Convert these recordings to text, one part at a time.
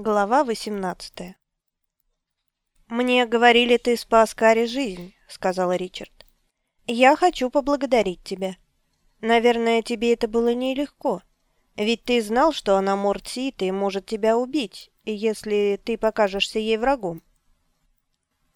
Глава 18 «Мне говорили, ты спас Каре жизнь», — сказала Ричард. «Я хочу поблагодарить тебя. Наверное, тебе это было нелегко, ведь ты знал, что она мортсит и может тебя убить, если ты покажешься ей врагом».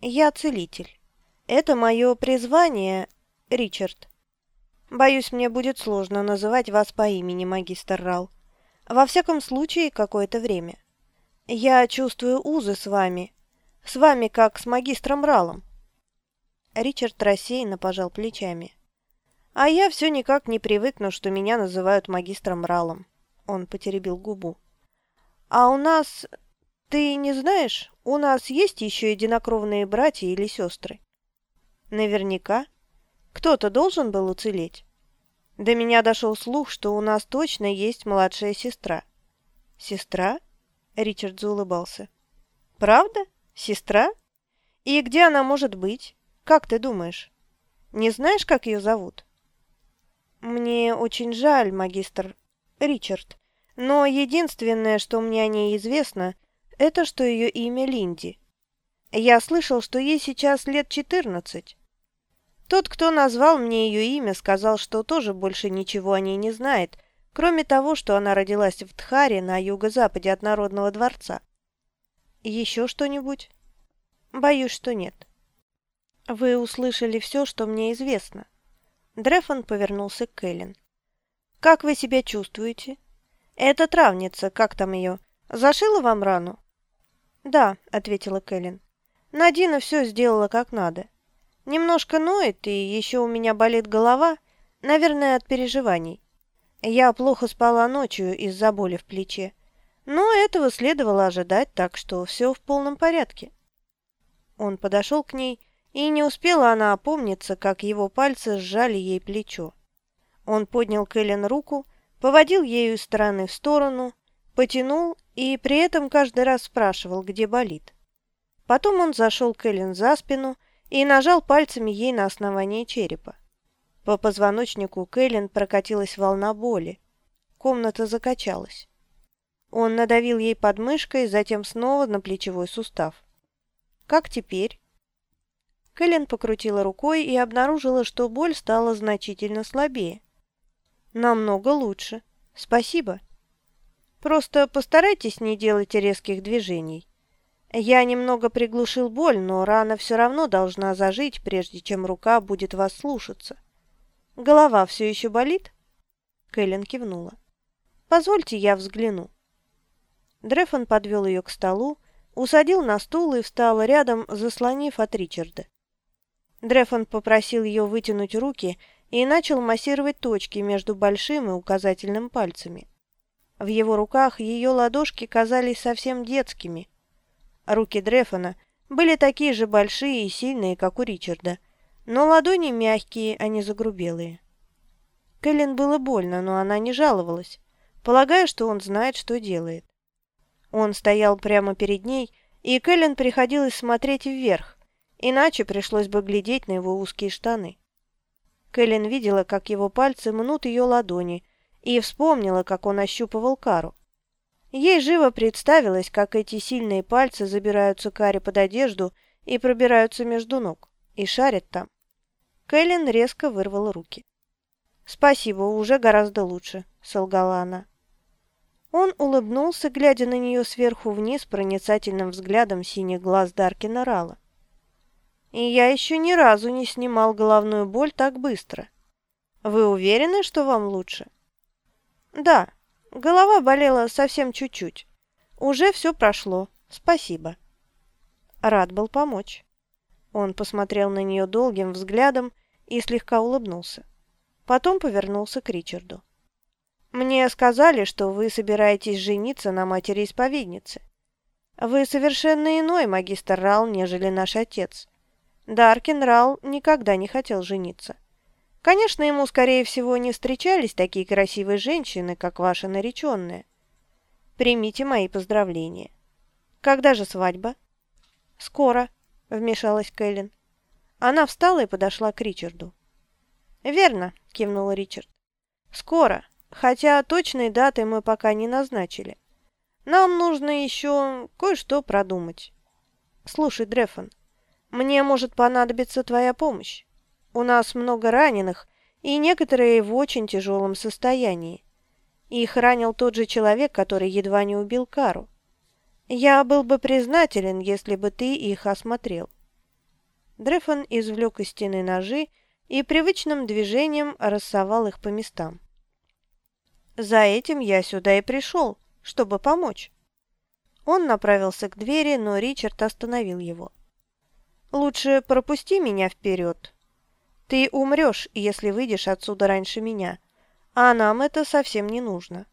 «Я целитель. Это мое призвание, Ричард. Боюсь, мне будет сложно называть вас по имени, магистр Рал. Во всяком случае, какое-то время. Я чувствую узы с вами. С вами, как с магистром Ралом. Ричард рассеянно пожал плечами. А я все никак не привыкну, что меня называют магистром Ралом. Он потеребил губу. А у нас... Ты не знаешь, у нас есть еще единокровные братья или сестры? Наверняка. Кто-то должен был уцелеть. До меня дошел слух, что у нас точно есть младшая сестра. Сестра? Ричард заулыбался. «Правда? Сестра? И где она может быть? Как ты думаешь? Не знаешь, как ее зовут?» «Мне очень жаль, магистр Ричард, но единственное, что мне о ней известно, это что ее имя Линди. Я слышал, что ей сейчас лет четырнадцать. Тот, кто назвал мне ее имя, сказал, что тоже больше ничего о ней не знает, Кроме того, что она родилась в Тхаре на юго-западе от Народного дворца. Еще что-нибудь? Боюсь, что нет. Вы услышали все, что мне известно. Дрефон повернулся к Кэлен. Как вы себя чувствуете? Эта травница, как там ее, зашила вам рану? Да, ответила Кэлен. Надина все сделала как надо. Немножко ноет, и еще у меня болит голова, наверное, от переживаний. Я плохо спала ночью из-за боли в плече, но этого следовало ожидать, так что все в полном порядке. Он подошел к ней, и не успела она опомниться, как его пальцы сжали ей плечо. Он поднял Кэлен руку, поводил ею из стороны в сторону, потянул и при этом каждый раз спрашивал, где болит. Потом он зашел Кэлен за спину и нажал пальцами ей на основание черепа. По позвоночнику Кэлен прокатилась волна боли. Комната закачалась. Он надавил ей подмышкой, затем снова на плечевой сустав. «Как теперь?» Кэлен покрутила рукой и обнаружила, что боль стала значительно слабее. «Намного лучше. Спасибо. Просто постарайтесь не делать резких движений. Я немного приглушил боль, но рана все равно должна зажить, прежде чем рука будет вас слушаться. Голова все еще болит?» Кэлен кивнула. «Позвольте, я взгляну». Дрефон подвел ее к столу, усадил на стул и встал рядом, заслонив от Ричарда. Дрефон попросил ее вытянуть руки и начал массировать точки между большим и указательным пальцами. В его руках ее ладошки казались совсем детскими. Руки Дрефона были такие же большие и сильные, как у Ричарда – но ладони мягкие, а не загрубелые. Кэлен было больно, но она не жаловалась, полагая, что он знает, что делает. Он стоял прямо перед ней, и Кэлен приходилось смотреть вверх, иначе пришлось бы глядеть на его узкие штаны. Кэлен видела, как его пальцы мнут ее ладони, и вспомнила, как он ощупывал Кару. Ей живо представилось, как эти сильные пальцы забираются Каре под одежду и пробираются между ног, и шарят там. Кэлен резко вырвала руки. «Спасибо, уже гораздо лучше», — солгала она. Он улыбнулся, глядя на нее сверху вниз проницательным взглядом синих глаз Даркина Рала. «И я еще ни разу не снимал головную боль так быстро. Вы уверены, что вам лучше?» «Да, голова болела совсем чуть-чуть. Уже все прошло. Спасибо». Рад был помочь. Он посмотрел на нее долгим взглядом и слегка улыбнулся. Потом повернулся к Ричарду. «Мне сказали, что вы собираетесь жениться на матери-исповеднице. Вы совершенно иной магистр Рал, нежели наш отец. Даркин Рал никогда не хотел жениться. Конечно, ему, скорее всего, не встречались такие красивые женщины, как ваша нареченная. Примите мои поздравления. Когда же свадьба?» «Скоро», — вмешалась Кэлен. Она встала и подошла к Ричарду. «Верно», — кивнул Ричард. «Скоро, хотя точной даты мы пока не назначили. Нам нужно еще кое-что продумать. Слушай, Дрефон, мне может понадобиться твоя помощь. У нас много раненых, и некоторые в очень тяжелом состоянии. Их ранил тот же человек, который едва не убил Кару. Я был бы признателен, если бы ты их осмотрел. Дрефон извлек из стены ножи и привычным движением рассовал их по местам. «За этим я сюда и пришел, чтобы помочь». Он направился к двери, но Ричард остановил его. «Лучше пропусти меня вперед. Ты умрешь, если выйдешь отсюда раньше меня, а нам это совсем не нужно».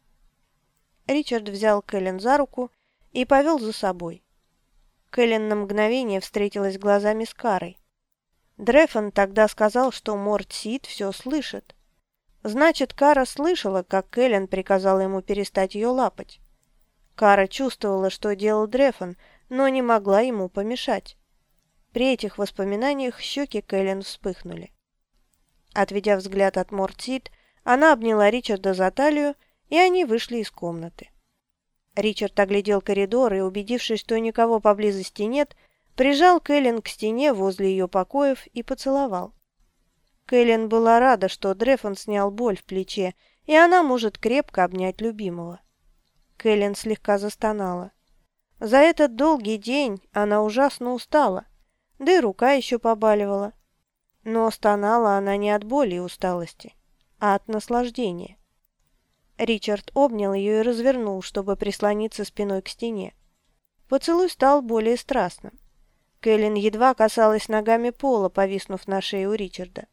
Ричард взял Кэлен за руку и повел за собой. Кэлен на мгновение встретилась глазами с Карой. Дрефон тогда сказал, что Морт Сид все слышит. Значит, Кара слышала, как Кэлен приказала ему перестать ее лапать. Кара чувствовала, что делал Дрефон, но не могла ему помешать. При этих воспоминаниях щеки Кэлен вспыхнули. Отведя взгляд от Мортсид, она обняла Ричарда за талию, и они вышли из комнаты. Ричард оглядел коридор и, убедившись, что никого поблизости нет, прижал Кэлен к стене возле ее покоев и поцеловал. Кэлен была рада, что Дрефон снял боль в плече, и она может крепко обнять любимого. Кэлен слегка застонала. За этот долгий день она ужасно устала, да и рука еще побаливала. Но стонала она не от боли и усталости, а от наслаждения. Ричард обнял ее и развернул, чтобы прислониться спиной к стене. Поцелуй стал более страстным. Кэлен едва касалась ногами пола, повиснув на шее у Ричарда.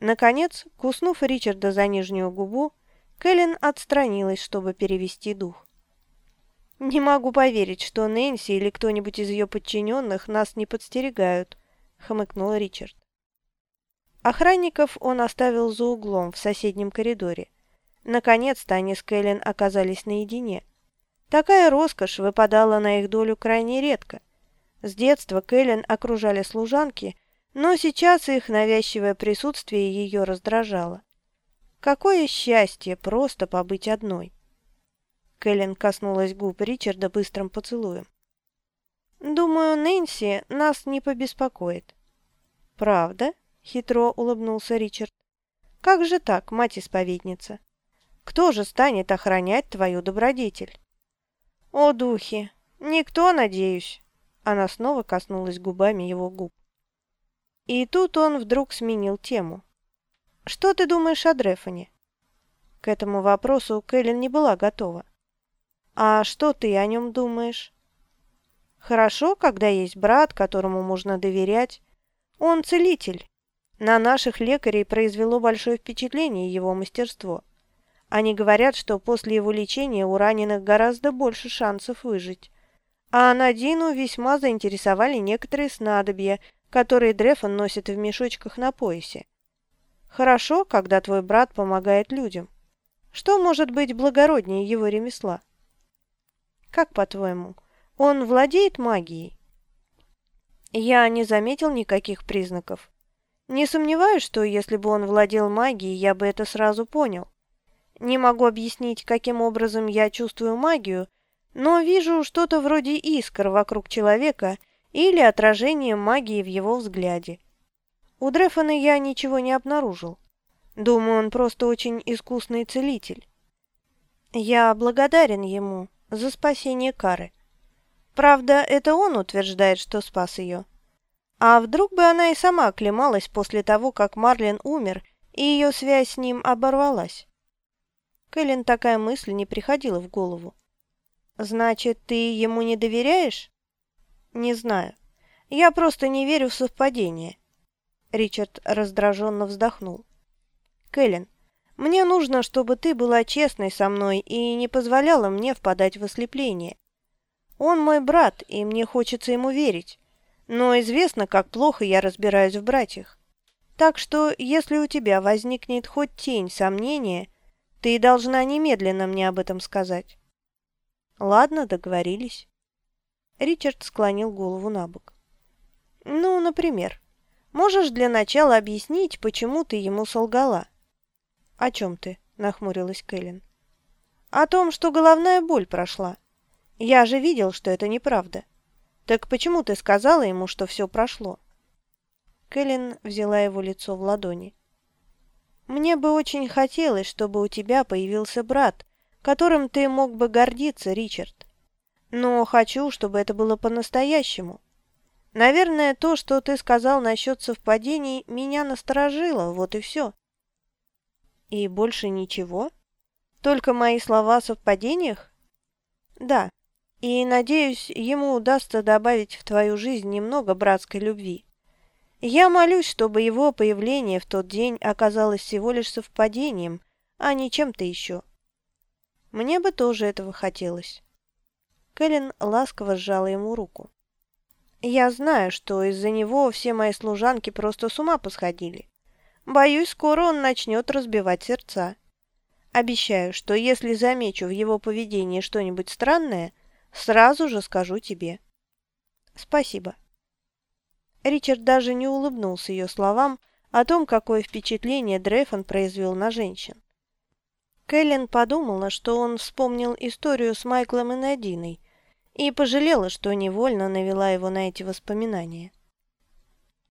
Наконец, куснув Ричарда за нижнюю губу, Кэлен отстранилась, чтобы перевести дух. «Не могу поверить, что Нэнси или кто-нибудь из ее подчиненных нас не подстерегают», — хмыкнул Ричард. Охранников он оставил за углом в соседнем коридоре. Наконец-то они с Кэлен оказались наедине. Такая роскошь выпадала на их долю крайне редко. С детства Кэлен окружали служанки, но сейчас их навязчивое присутствие ее раздражало. Какое счастье просто побыть одной! Кэлен коснулась губ Ричарда быстрым поцелуем. «Думаю, Нэнси нас не побеспокоит». «Правда?» — хитро улыбнулся Ричард. «Как же так, мать-исповедница? Кто же станет охранять твою добродетель?» «О, духи! Никто, надеюсь!» Она снова коснулась губами его губ. И тут он вдруг сменил тему. «Что ты думаешь о Дрефоне?» К этому вопросу Кэлен не была готова. «А что ты о нем думаешь?» «Хорошо, когда есть брат, которому можно доверять. Он целитель. На наших лекарей произвело большое впечатление его мастерство. Они говорят, что после его лечения у раненых гораздо больше шансов выжить. А Надину весьма заинтересовали некоторые снадобья, которые Дрефон носит в мешочках на поясе. Хорошо, когда твой брат помогает людям. Что может быть благороднее его ремесла? Как по-твоему, он владеет магией? Я не заметил никаких признаков. Не сомневаюсь, что если бы он владел магией, я бы это сразу понял. Не могу объяснить, каким образом я чувствую магию, но вижу что-то вроде искр вокруг человека или отражение магии в его взгляде. У Дрефона я ничего не обнаружил. Думаю, он просто очень искусный целитель. Я благодарен ему за спасение Кары. Правда, это он утверждает, что спас ее. А вдруг бы она и сама оклемалась после того, как Марлин умер, и ее связь с ним оборвалась? Кэлен такая мысль не приходила в голову. «Значит, ты ему не доверяешь?» «Не знаю. Я просто не верю в совпадение». Ричард раздраженно вздохнул. «Кэлен, мне нужно, чтобы ты была честной со мной и не позволяла мне впадать в ослепление. Он мой брат, и мне хочется ему верить. Но известно, как плохо я разбираюсь в братьях. Так что, если у тебя возникнет хоть тень сомнения, ты должна немедленно мне об этом сказать. Ладно, договорились. Ричард склонил голову на бок. Ну, например, можешь для начала объяснить, почему ты ему солгала? О чем ты? Нахмурилась Кэлен. О том, что головная боль прошла. Я же видел, что это неправда. Так почему ты сказала ему, что все прошло?» Кэлен взяла его лицо в ладони. «Мне бы очень хотелось, чтобы у тебя появился брат, которым ты мог бы гордиться, Ричард. Но хочу, чтобы это было по-настоящему. Наверное, то, что ты сказал насчет совпадений, меня насторожило, вот и все». «И больше ничего? Только мои слова о совпадениях?» «Да, и, надеюсь, ему удастся добавить в твою жизнь немного братской любви». Я молюсь, чтобы его появление в тот день оказалось всего лишь совпадением, а не чем-то еще. Мне бы тоже этого хотелось. Кэлен ласково сжала ему руку. Я знаю, что из-за него все мои служанки просто с ума посходили. Боюсь, скоро он начнет разбивать сердца. Обещаю, что если замечу в его поведении что-нибудь странное, сразу же скажу тебе. Спасибо. Ричард даже не улыбнулся ее словам о том, какое впечатление Дрейфон произвел на женщин. Кэлен подумала, что он вспомнил историю с Майклом и Надиной, и пожалела, что невольно навела его на эти воспоминания.